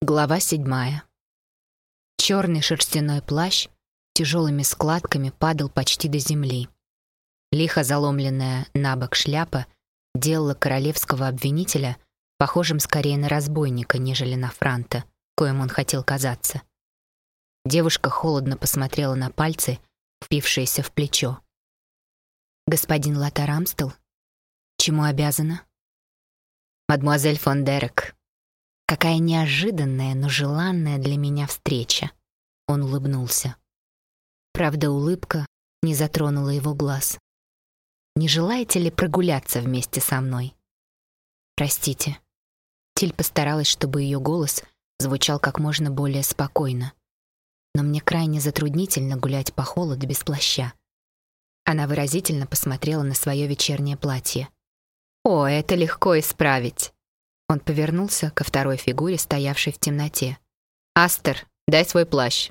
Глава седьмая. Черный шерстяной плащ тяжелыми складками падал почти до земли. Лихо заломленная на бок шляпа делала королевского обвинителя похожим скорее на разбойника, нежели на франта, коим он хотел казаться. Девушка холодно посмотрела на пальцы, впившиеся в плечо. «Господин Латар Амстел? Чему обязана?» «Мадемуазель фон Дерек», Какая неожиданная, но желанная для меня встреча. Он улыбнулся. Правда, улыбка не затронула его глаз. Не желаете ли прогуляться вместе со мной? Простите. Тиль постаралась, чтобы ее голос звучал как можно более спокойно. Но мне крайне затруднительно гулять по холоду без плаща. Она выразительно посмотрела на свое вечернее платье. О, это легко исправить. Он повернулся ко второй фигуре, стоявшей в темноте. «Астер, дай свой плащ».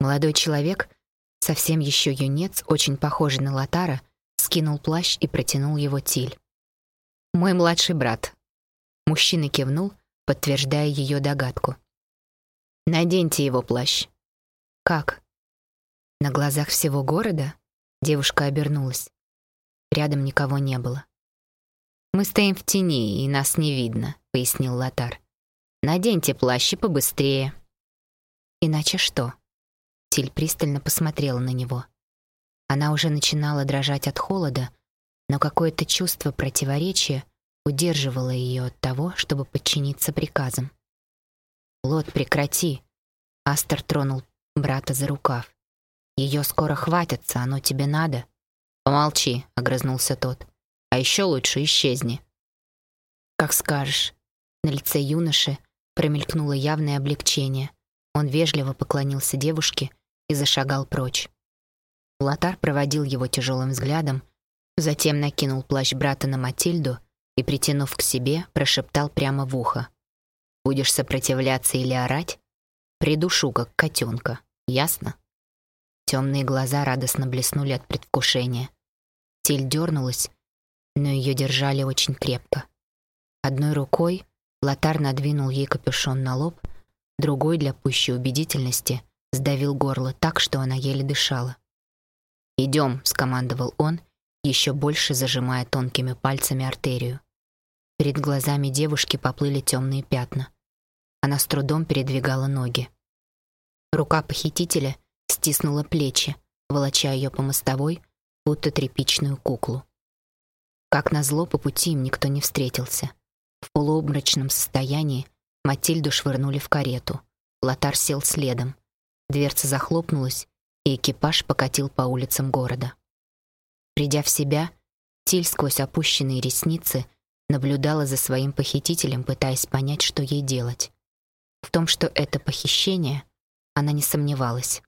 Молодой человек, совсем еще юнец, очень похожий на Латара, скинул плащ и протянул его Тиль. «Мой младший брат». Мужчина кивнул, подтверждая ее догадку. «Наденьте его плащ». «Как?» На глазах всего города девушка обернулась. Рядом никого не было. «Мы стоим в тени, и нас не видно», — пояснил Лотар. «Наденьте плащи побыстрее». «Иначе что?» Тиль пристально посмотрела на него. Она уже начинала дрожать от холода, но какое-то чувство противоречия удерживало ее от того, чтобы подчиниться приказам. «Лот, прекрати!» Астер тронул брата за рукав. «Ее скоро хватится, оно тебе надо?» «Помолчи», — огрызнулся тот. А еще лучше исчезни. Как скажешь. На лице юноши промелькнуло явное облегчение. Он вежливо поклонился девушке и зашагал прочь. Лотар проводил его тяжелым взглядом, затем накинул плащ брата на Матильду и, притянув к себе, прошептал прямо в ухо. «Будешь сопротивляться или орать? Придушу, как котенка. Ясно?» Темные глаза радостно блеснули от предвкушения. Тиль дернулась но ее держали очень крепко. Одной рукой Лотар надвинул ей капюшон на лоб, другой для пущей убедительности сдавил горло так, что она еле дышала. «Идем», — скомандовал он, еще больше зажимая тонкими пальцами артерию. Перед глазами девушки поплыли темные пятна. Она с трудом передвигала ноги. Рука похитителя стиснула плечи, волоча ее по мостовой, будто тряпичную куклу. Как назло, по пути им никто не встретился. В полуобморочном состоянии Матильду швырнули в карету. Лотар сел следом. Дверца захлопнулась, и экипаж покатил по улицам города. Придя в себя, Тиль сквозь опущенные ресницы наблюдала за своим похитителем, пытаясь понять, что ей делать. В том, что это похищение, она не сомневалась.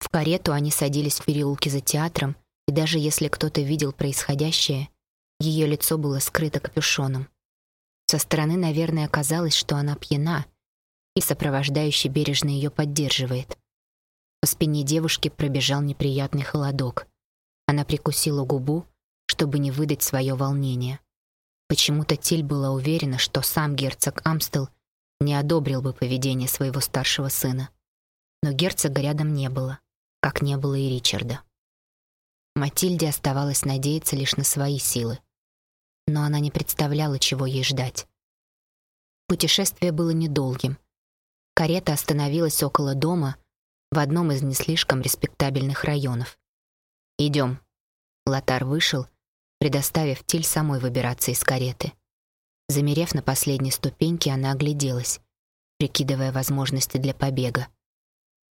В карету они садились в переулке за театром, и даже если кто-то видел происходящее, ее лицо было скрыто капюшоном. Со стороны, наверное, казалось, что она пьяна, и сопровождающий бережно ее поддерживает. По спине девушки пробежал неприятный холодок. Она прикусила губу, чтобы не выдать свое волнение. Почему-то Тиль была уверена, что сам герцог Амстел не одобрил бы поведение своего старшего сына. Но герцога рядом не было, как не было и Ричарда. Матильде оставалось надеяться лишь на свои силы но она не представляла, чего ей ждать. Путешествие было недолгим. Карета остановилась около дома в одном из не слишком респектабельных районов. «Идем». Лотар вышел, предоставив Тиль самой выбираться из кареты. Замерев на последней ступеньке, она огляделась, прикидывая возможности для побега.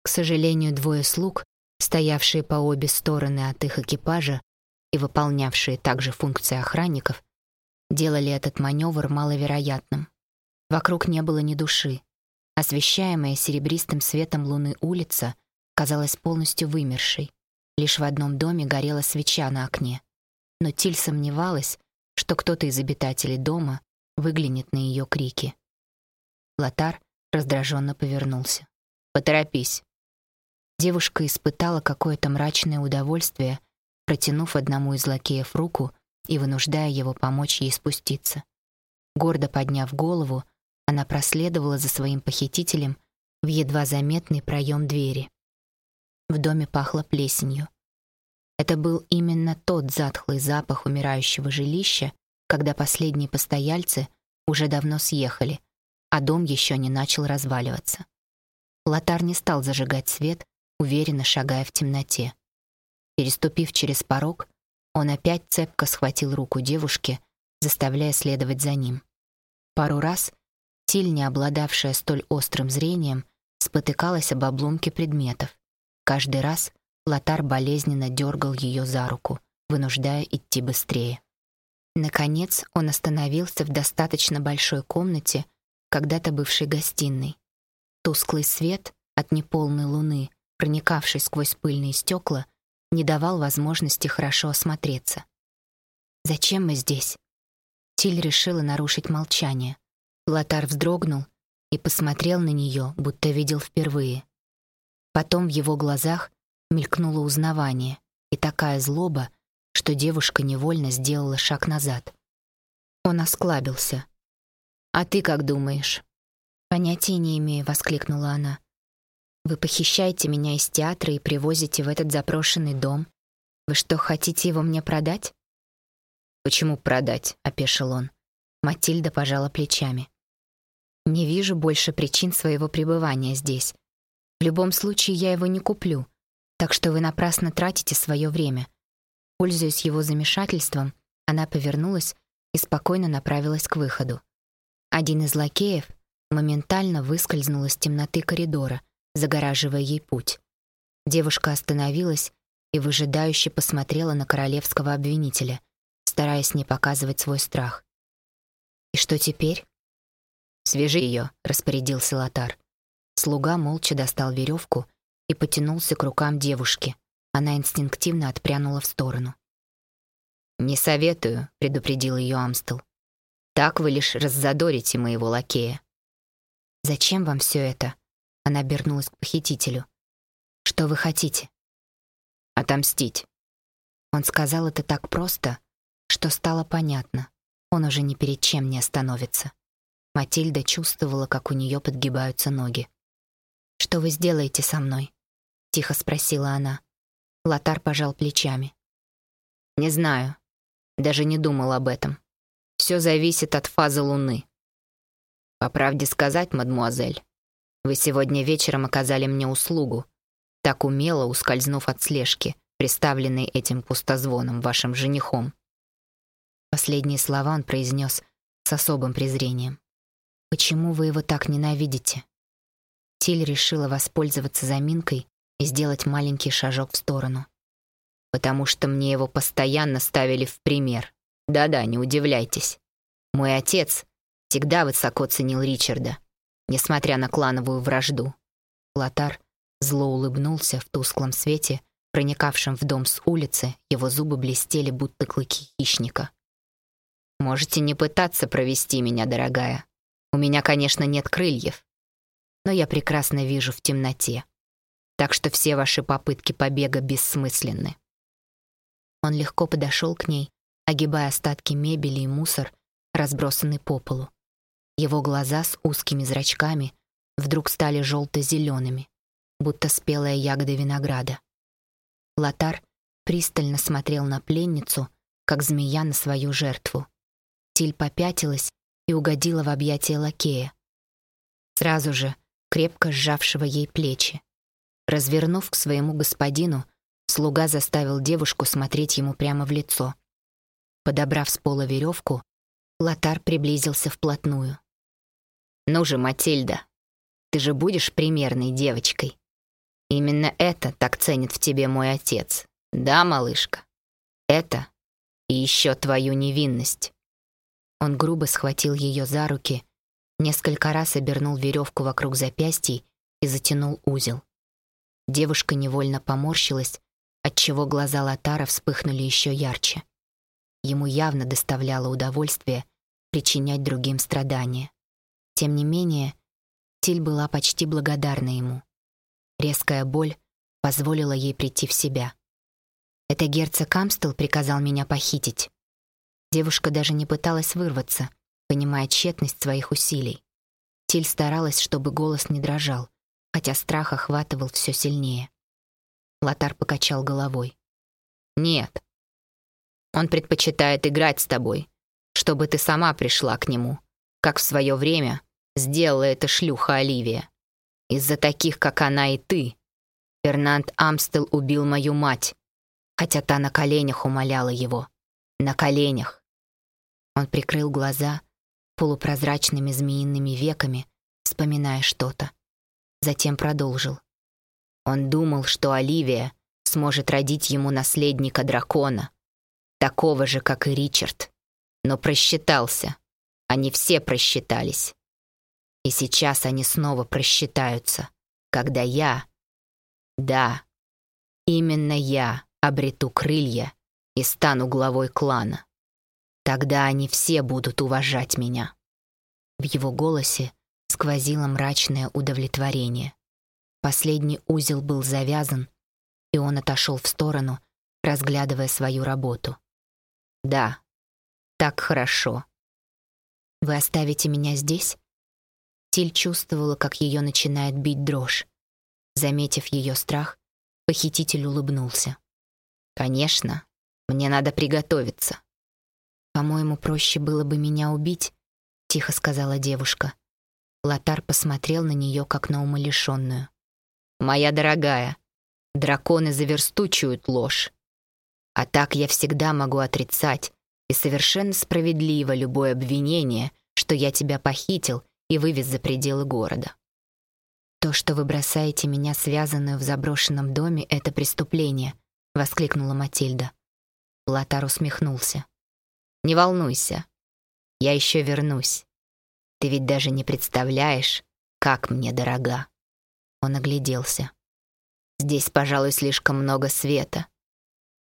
К сожалению, двое слуг, стоявшие по обе стороны от их экипажа и выполнявшие также функции охранников, делали этот маневр маловероятным. Вокруг не было ни души. Освещаемая серебристым светом луны улица казалась полностью вымершей. Лишь в одном доме горела свеча на окне. Но Тиль сомневалась, что кто-то из обитателей дома выглянет на ее крики. Лотар раздраженно повернулся. «Поторопись». Девушка испытала какое-то мрачное удовольствие, протянув одному из лакеев руку и вынуждая его помочь ей спуститься. Гордо подняв голову, она проследовала за своим похитителем в едва заметный проем двери. В доме пахло плесенью. Это был именно тот затхлый запах умирающего жилища, когда последние постояльцы уже давно съехали, а дом еще не начал разваливаться. Лотар не стал зажигать свет, уверенно шагая в темноте. Переступив через порог, он опять цепко схватил руку девушки, заставляя следовать за ним. Пару раз Тиль, не обладавшая столь острым зрением, спотыкалась об обломки предметов. Каждый раз Лотар болезненно дергал ее за руку, вынуждая идти быстрее. Наконец он остановился в достаточно большой комнате, когда-то бывшей гостиной. Тусклый свет от неполной луны, проникавший сквозь пыльные стекла, не давал возможности хорошо осмотреться. «Зачем мы здесь?» Тиль решила нарушить молчание. Лотар вздрогнул и посмотрел на нее, будто видел впервые. Потом в его глазах мелькнуло узнавание и такая злоба, что девушка невольно сделала шаг назад. Он осклабился. «А ты как думаешь?» «Понятия не имею», — воскликнула она. «Вы похищаете меня из театра и привозите в этот запрошенный дом. Вы что, хотите его мне продать?» «Почему продать?» — опешил он. Матильда пожала плечами. «Не вижу больше причин своего пребывания здесь. В любом случае я его не куплю, так что вы напрасно тратите свое время». Пользуясь его замешательством, она повернулась и спокойно направилась к выходу. Один из лакеев моментально выскользнул из темноты коридора, загораживая ей путь. Девушка остановилась и выжидающе посмотрела на королевского обвинителя, стараясь не показывать свой страх. «И что теперь?» «Свяжи ее», — распорядился Лотар. Слуга молча достал веревку и потянулся к рукам девушки. Она инстинктивно отпрянула в сторону. «Не советую», — предупредил ее Амстел. «Так вы лишь раззадорите моего лакея». «Зачем вам все это?» Она обернулась к похитителю. «Что вы хотите?» «Отомстить». Он сказал это так просто, что стало понятно. Он уже ни перед чем не остановится. Матильда чувствовала, как у нее подгибаются ноги. «Что вы сделаете со мной?» — тихо спросила она. Лотар пожал плечами. «Не знаю. Даже не думал об этом. Все зависит от фазы Луны. По правде сказать, мадмуазель, вы сегодня вечером оказали мне услугу, так умело ускользнув от слежки, приставленной этим пустозвоном, вашим женихом. Последние слова он произнес с особым презрением. «Почему вы его так ненавидите?» Тиль решила воспользоваться заминкой и сделать маленький шажок в сторону. «Потому что мне его постоянно ставили в пример. Да-да, не удивляйтесь. Мой отец всегда высоко ценил Ричарда, несмотря на клановую вражду. Лотар зло улыбнулся в тусклом свете, проникавшем в дом с улицы, его зубы блестели, будто клыки хищника. «Можете не пытаться провести меня, дорогая. У меня, конечно, нет крыльев, но я прекрасно вижу в темноте. Так что все ваши попытки побега бессмысленны». Он легко подошел к ней, огибая остатки мебели и мусор, разбросанный по полу. Его глаза с узкими зрачками вдруг стали желто-зелеными, будто спелая ягода винограда. Лотар пристально смотрел на пленницу, как змея на свою жертву. Тиль попятилась и угодила в объятия лакея. Сразу же, крепко сжавшего ей плечи. Развернув к своему господину, слуга заставил девушку смотреть ему прямо в лицо. Подобрав с пола веревку, Лотар приблизился вплотную. «Ну же, Матильда, ты же будешь примерной девочкой. Именно это так ценит в тебе мой отец. Да, малышка? Это и еще твою невинность». Он грубо схватил ее за руки, несколько раз обернул веревку вокруг запястий и затянул узел. Девушка невольно поморщилась, отчего глаза Латара вспыхнули еще ярче. Ему явно доставляло удовольствие причинять другим страдания. Тем не менее, Тиль была почти благодарна ему. Резкая боль позволила ей прийти в себя. «Это герцог Амстел приказал меня похитить». Девушка даже не пыталась вырваться, понимая тщетность своих усилий. Тиль старалась, чтобы голос не дрожал, хотя страх охватывал все сильнее. Лотар покачал головой. «Нет. Он предпочитает играть с тобой, чтобы ты сама пришла к нему, как в свое время сделала эта шлюха Оливия. Из-за таких, как она и ты, Фернанд Амстел убил мою мать, хотя та на коленях умоляла его. На коленях. Он прикрыл глаза полупрозрачными змеиными веками, вспоминая что-то. Затем продолжил. Он думал, что Оливия сможет родить ему наследника дракона, такого же, как и Ричард. Но просчитался. Они все просчитались. И сейчас они снова просчитаются, когда я... Да, именно я обрету крылья и стану главой клана. Тогда они все будут уважать меня». В его голосе сквозило мрачное удовлетворение. Последний узел был завязан, и он отошел в сторону, разглядывая свою работу. «Да, так хорошо». «Вы оставите меня здесь?» Тиль чувствовала, как ее начинает бить дрожь. Заметив ее страх, похититель улыбнулся. «Конечно, мне надо приготовиться». «По-моему, проще было бы меня убить», — тихо сказала девушка. Лотар посмотрел на нее, как на умалишенную. «Моя дорогая, драконы заверстучуют ложь. А так я всегда могу отрицать, и совершенно справедливо любое обвинение, что я тебя похитил и вывез за пределы города. То, что вы бросаете меня связанную в заброшенном доме, это преступление, воскликнула Матильда. Лотар усмехнулся. Не волнуйся. Я еще вернусь. Ты ведь даже не представляешь, как мне дорога. Он огляделся. Здесь, пожалуй, слишком много света.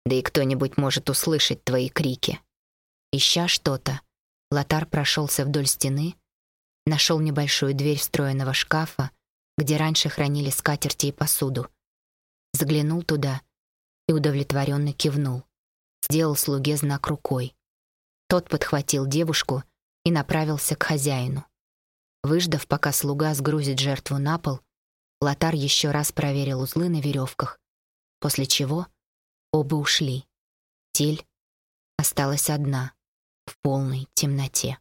Да и кто-нибудь может услышать твои крики. Ища что-то, Лотар прошелся вдоль стены, нашел небольшую дверь встроенного шкафа, где раньше хранили скатерти и посуду. Заглянул туда и удовлетворенно кивнул. Сделал слуге знак рукой. Тот подхватил девушку и направился к хозяину. Выждав, пока слуга сгрузит жертву на пол, Лотар еще раз проверил узлы на веревках, после чего оба ушли. Тиль осталась одна в полной темноте.